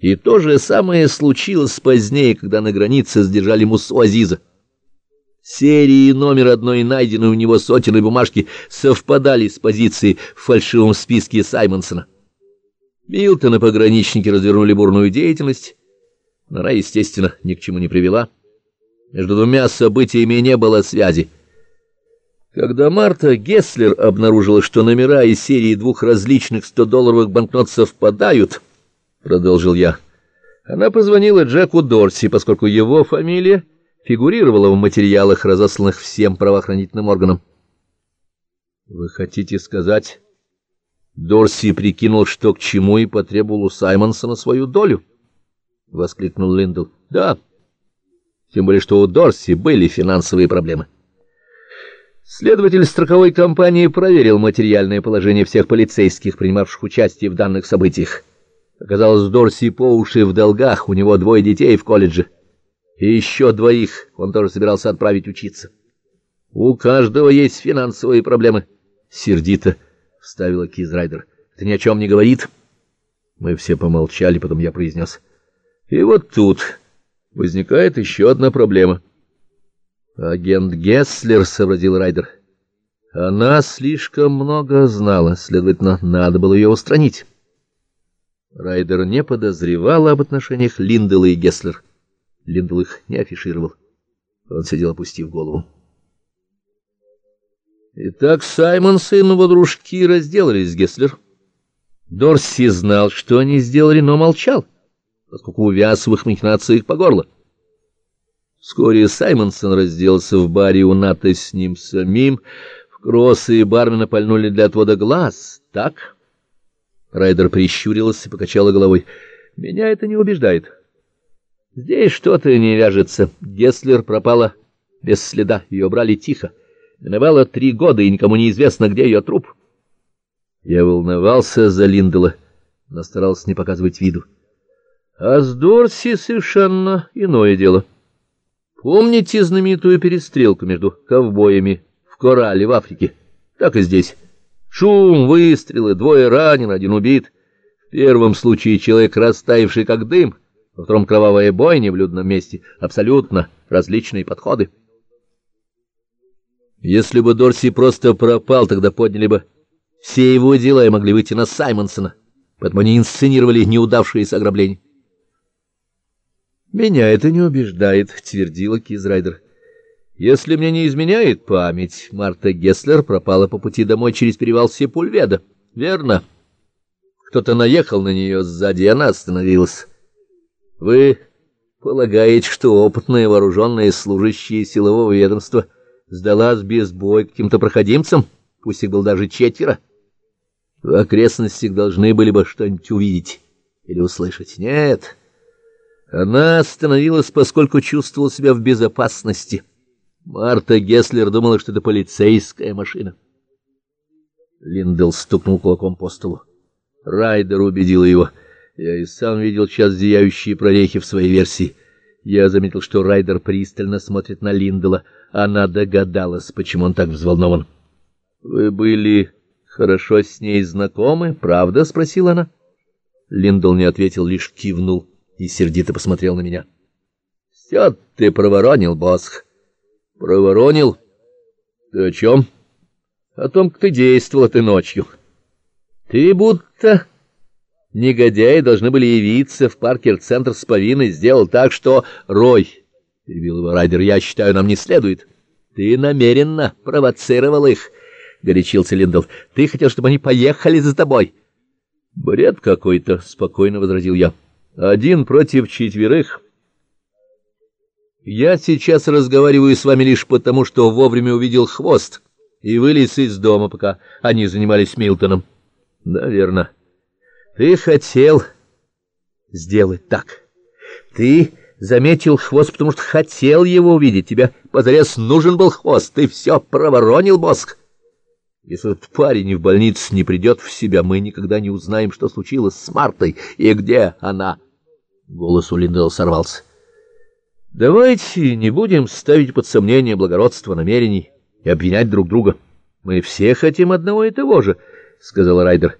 И то же самое случилось позднее, когда на границе сдержали Мусу Азиза. Серии номер одной найденной у него сотенной бумажки совпадали с позицией в фальшивом списке Саймонсона. Милтона пограничники развернули бурную деятельность, но она, естественно, ни к чему не привела. Между двумя событиями не было связи. Когда Марта Гесслер обнаружила, что номера из серии двух различных 100-долларовых банкнот совпадают, — продолжил я, — она позвонила Джеку Дорси, поскольку его фамилия фигурировала в материалах, разосланных всем правоохранительным органам. — Вы хотите сказать... Дорси прикинул, что к чему, и потребовал у Саймонсона свою долю? — воскликнул Линдл. — Да. Тем более, что у Дорси были финансовые проблемы. Следователь страховой компании проверил материальное положение всех полицейских, принимавших участие в данных событиях. Оказалось, Дорси по уши в долгах, у него двое детей в колледже. И еще двоих он тоже собирался отправить учиться. — У каждого есть финансовые проблемы. Сердито — вставила Кизрайдер. — Это ни о чем не говорит. Мы все помолчали, потом я произнес. — И вот тут возникает еще одна проблема. — Агент Гесслер, — сообразил Райдер. — Она слишком много знала, следовательно, надо было ее устранить. Райдер не подозревал об отношениях Линдела и Гесслер. Линдел их не афишировал. Он сидел, опустив голову. Итак, Саймонс и его дружки разделались с Гесслер. Дорси знал, что они сделали, но молчал, поскольку увяз в их махинациях по горло. Вскоре Саймонсон разделался в баре у Ната с ним самим. В кроссы и бармена пальнули для отвода глаз. Так? Райдер прищурился и покачала головой. Меня это не убеждает. Здесь что-то не вяжется. Гесслер пропала без следа. Ее брали тихо. Миновало три года, и никому не известно, где ее труп. Я волновался за Линдела, но старался не показывать виду. А с Дорси совершенно иное дело. Помните знаменитую перестрелку между ковбоями в Корале в Африке? Так и здесь. Шум, выстрелы, двое ранен, один убит. В первом случае человек, растаявший как дым, во втором кровавая бойня в людном месте. Абсолютно различные подходы. Если бы Дорси просто пропал, тогда подняли бы все его дела и могли выйти на Саймонсона, поэтому они инсценировали неудавшиеся ограбления. «Меня это не убеждает», — твердила Кизрайдер. «Если мне не изменяет память, Марта Гесслер пропала по пути домой через перевал Сепульведа. Верно. Кто-то наехал на нее сзади, и она остановилась. Вы полагаете, что опытные вооруженные служащие силового ведомства — сдалась без боя каким-то проходимцам, пусть их было даже четверо. В окрестностях должны были бы что-нибудь увидеть или услышать. Нет, она остановилась, поскольку чувствовала себя в безопасности. Марта Гесслер думала, что это полицейская машина. Линдел стукнул кулаком по столу. Райдер убедил его. Я и сам видел час зияющие прорехи в своей версии. Я заметил, что Райдер пристально смотрит на Линдела. Она догадалась, почему он так взволнован. — Вы были хорошо с ней знакомы, правда? — спросила она. Линдл не ответил, лишь кивнул и сердито посмотрел на меня. — Все ты проворонил, Босх. — Проворонил? — Ты о чем? — О том, как ты действовал этой ночью. — Ты будто... Негодяи должны были явиться в Паркер-центр с повинной, сделал так, что... Рой, — перебил его Райдер, — я считаю, нам не следует. Ты намеренно провоцировал их, — горячился Линдл. Ты хотел, чтобы они поехали за тобой. Бред какой-то, — спокойно возразил я. Один против четверых. Я сейчас разговариваю с вами лишь потому, что вовремя увидел хвост и вылез из дома, пока они занимались Милтоном. Наверное. Ты хотел сделать так. Ты заметил хвост, потому что хотел его увидеть. Тебе позарез нужен был хвост. Ты все проворонил, Боск. Если этот парень в больнице не придет в себя, мы никогда не узнаем, что случилось с Мартой и где она. Голос у Линдела сорвался. Давайте не будем ставить под сомнение благородство намерений и обвинять друг друга. Мы все хотим одного и того же, — сказал Райдер.